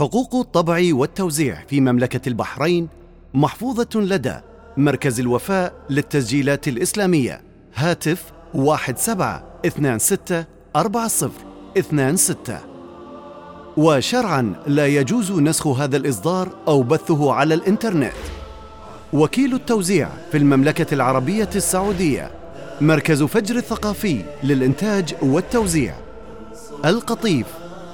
حقوق الطبع والتوزيع في مملكة البحرين محفوظة لدى مركز الوفاء للتسجيلات الإسلامية. هاتف واحد سبعة اثنان ستة أربعة صفر اثنان ستة. وشرعا لا يجوز نسخ هذا الإصدار أو بثه على الإنترنت. وكيل التوزيع في المملكة العربية السعودية مركز فجر الثقافي للإنتاج والتوزيع. القطيف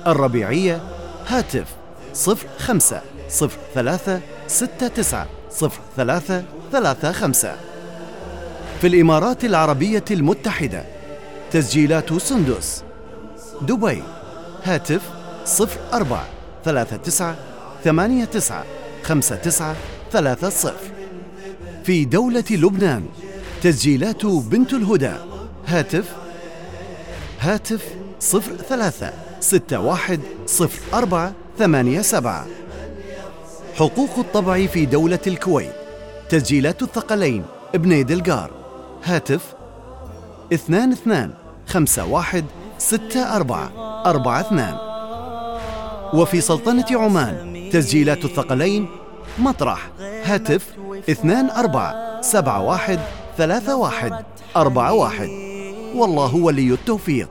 الربيعية هاتف صفر خمسة صفر ثلاثة ستة تسعة صفر ثلاثة ثلاثة خمسة. في الإمارات العربية المتحدة تسجيلات سندس دبي هاتف صفر أربعة ثلاثة تسعة ثمانية تسعة خمسة تسعة ثلاثة صفر. في دولة لبنان تسجيلات بنت الهدى. هاتف هاتف صفر ثلاثة ستة واحد صفر أربعة ثمانية سبعة. حقوق الطبع في دولة الكويت. تسجيلات الثقلين. ابن دلقار. هاتف اثنان اثنان خمسة واحد ستة أربعة أربعة اثنان. وفي سلطنة عمان تسجيلات الثقلين. مطرح. هاتف اثنان أربعة سبعة واحد ثلاثة واحد أربعة واحد. والله ولي التوفيق.